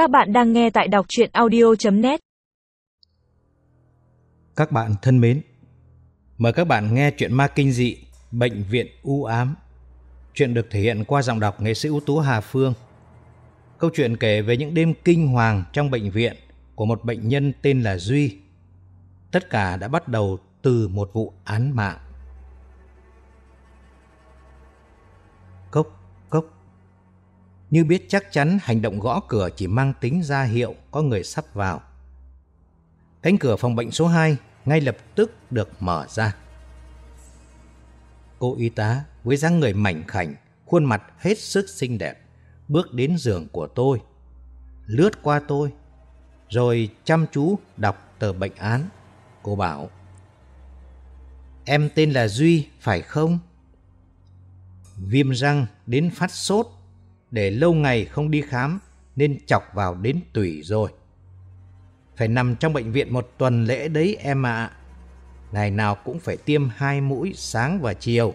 Các bạn đang nghe tại đọc chuyện audio.net Các bạn thân mến, mời các bạn nghe chuyện ma kinh dị Bệnh viện u ám. Chuyện được thể hiện qua giọng đọc nghệ sĩ ưu tú Hà Phương. Câu chuyện kể về những đêm kinh hoàng trong bệnh viện của một bệnh nhân tên là Duy. Tất cả đã bắt đầu từ một vụ án mạng. Như biết chắc chắn hành động gõ cửa chỉ mang tính ra hiệu có người sắp vào. Cánh cửa phòng bệnh số 2 ngay lập tức được mở ra. Cô y tá với dáng người mảnh khảnh, khuôn mặt hết sức xinh đẹp, bước đến giường của tôi, lướt qua tôi, rồi chăm chú đọc tờ bệnh án. Cô bảo, Em tên là Duy, phải không? Viêm răng đến phát sốt, để lâu ngày không đi khám nên chọc vào đến tủy rồi. Phải nằm trong bệnh viện một tuần lễ đấy em ạ. Ngày nào cũng phải tiêm hai mũi sáng và chiều,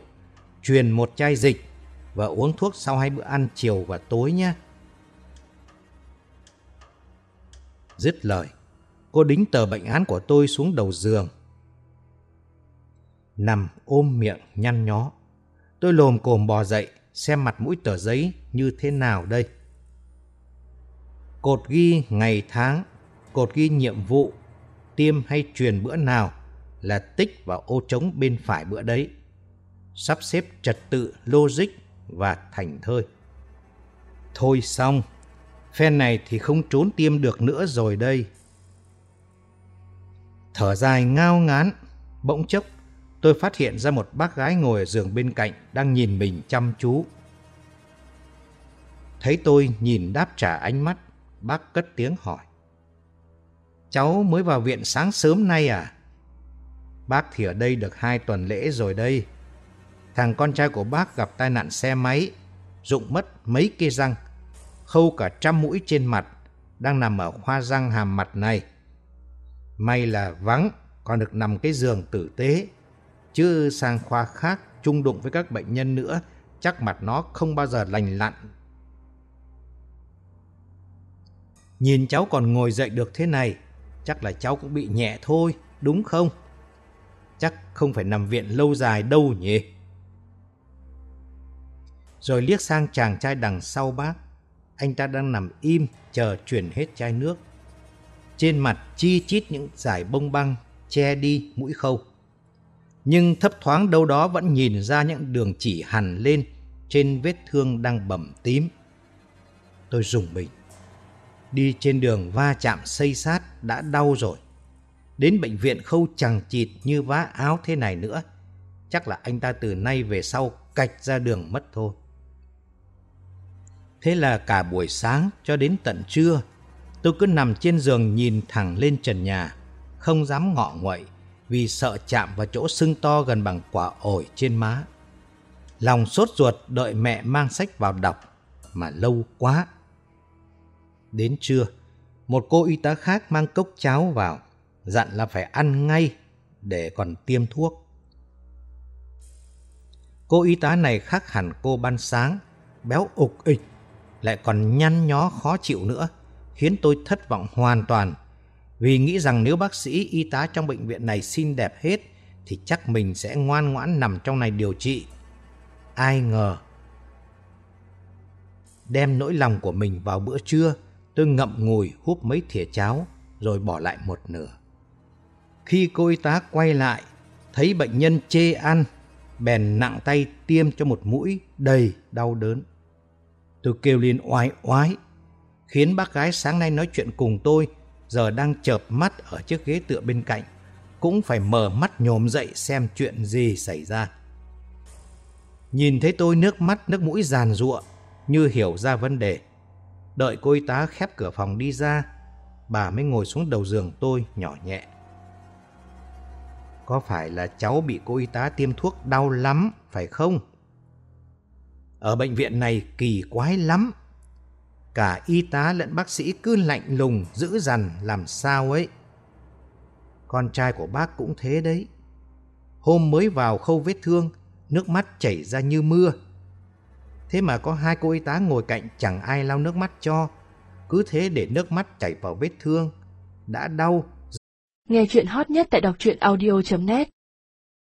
truyền một chai dịch và uống thuốc sau hai bữa ăn chiều và tối nhé. Dứt lời, cô đính tờ bệnh án của tôi xuống đầu giường. Nằm ôm miệng nhăn nhó. Tôi lồm cồm bò dậy, xem mặt mũi tờ giấy như thế nào đây. Cột ghi ngày tháng, cột ghi nhiệm vụ, tiêm hay truyền bữa nào là tích vào ô trống bên phải bữa đấy. Sắp xếp trật tự, logic và thành thơi. Thôi xong, phen này thì không trốn tiêm được nữa rồi đây. Thở dài ngao ngán, bỗng chốc tôi phát hiện ra một bác gái ngồi ở giường bên cạnh đang nhìn mình chăm chú. Thấy tôi nhìn đáp trả ánh mắt, bác cất tiếng hỏi. Cháu mới vào viện sáng sớm nay à? Bác thì ở đây được hai tuần lễ rồi đây. Thằng con trai của bác gặp tai nạn xe máy, rụng mất mấy cây răng, khâu cả trăm mũi trên mặt, đang nằm ở khoa răng hàm mặt này. May là vắng, còn được nằm cái giường tử tế, chứ sang khoa khác chung đụng với các bệnh nhân nữa, chắc mặt nó không bao giờ lành lặn. Nhìn cháu còn ngồi dậy được thế này, chắc là cháu cũng bị nhẹ thôi, đúng không? Chắc không phải nằm viện lâu dài đâu nhỉ? Rồi liếc sang chàng trai đằng sau bác, anh ta đang nằm im chờ chuyển hết chai nước. Trên mặt chi chít những dải bông băng che đi mũi khâu. Nhưng thấp thoáng đâu đó vẫn nhìn ra những đường chỉ hằn lên trên vết thương đang bầm tím. Tôi rùng mình. Đi trên đường va chạm xây sát đã đau rồi. Đến bệnh viện khâu chẳng chịt như vá áo thế này nữa. Chắc là anh ta từ nay về sau cạch ra đường mất thôi. Thế là cả buổi sáng cho đến tận trưa, tôi cứ nằm trên giường nhìn thẳng lên trần nhà, không dám ngọ nguậy vì sợ chạm vào chỗ sưng to gần bằng quả ổi trên má. Lòng sốt ruột đợi mẹ mang sách vào đọc, mà lâu quá. Đến trưa, một cô y tá khác mang cốc cháo vào, dặn là phải ăn ngay để còn tiêm thuốc. Cô y tá này khác hẳn cô ban sáng, béo ục ịch, lại còn nhăn nhó khó chịu nữa, khiến tôi thất vọng hoàn toàn. Vì nghĩ rằng nếu bác sĩ y tá trong bệnh viện này xinh đẹp hết, thì chắc mình sẽ ngoan ngoãn nằm trong này điều trị. Ai ngờ. Đem nỗi lòng của mình vào bữa trưa, tôi ngậm ngùi húp mấy thìa cháo, rồi bỏ lại một nửa. Khi cô y tá quay lại, thấy bệnh nhân chê ăn, bèn nặng tay tiêm cho một mũi đầy đau đớn. Tôi kêu lên oái oái, khiến bác gái sáng nay nói chuyện cùng tôi, giờ đang chợp mắt ở chiếc ghế tựa bên cạnh, cũng phải mở mắt nhồm dậy xem chuyện gì xảy ra. Nhìn thấy tôi nước mắt nước mũi giàn giụa, như hiểu ra vấn đề. Đợi cô y tá khép cửa phòng đi ra, bà mới ngồi xuống đầu giường tôi nhỏ nhẹ. Có phải là cháu bị cô y tá tiêm thuốc đau lắm, phải không? Ở bệnh viện này kỳ quái lắm. Cả y tá lẫn bác sĩ cứ lạnh lùng, giữ dằn làm sao ấy. Con trai của bác cũng thế đấy. Hôm mới vào khâu vết thương, nước mắt chảy ra như mưa. Thế mà có hai cô y tá ngồi cạnh chẳng ai lau nước mắt cho. cứ thế để nước mắt chảy vào vết thương. Đã đau. Nghe chuyện hot nhất tại đọc truyện audio.net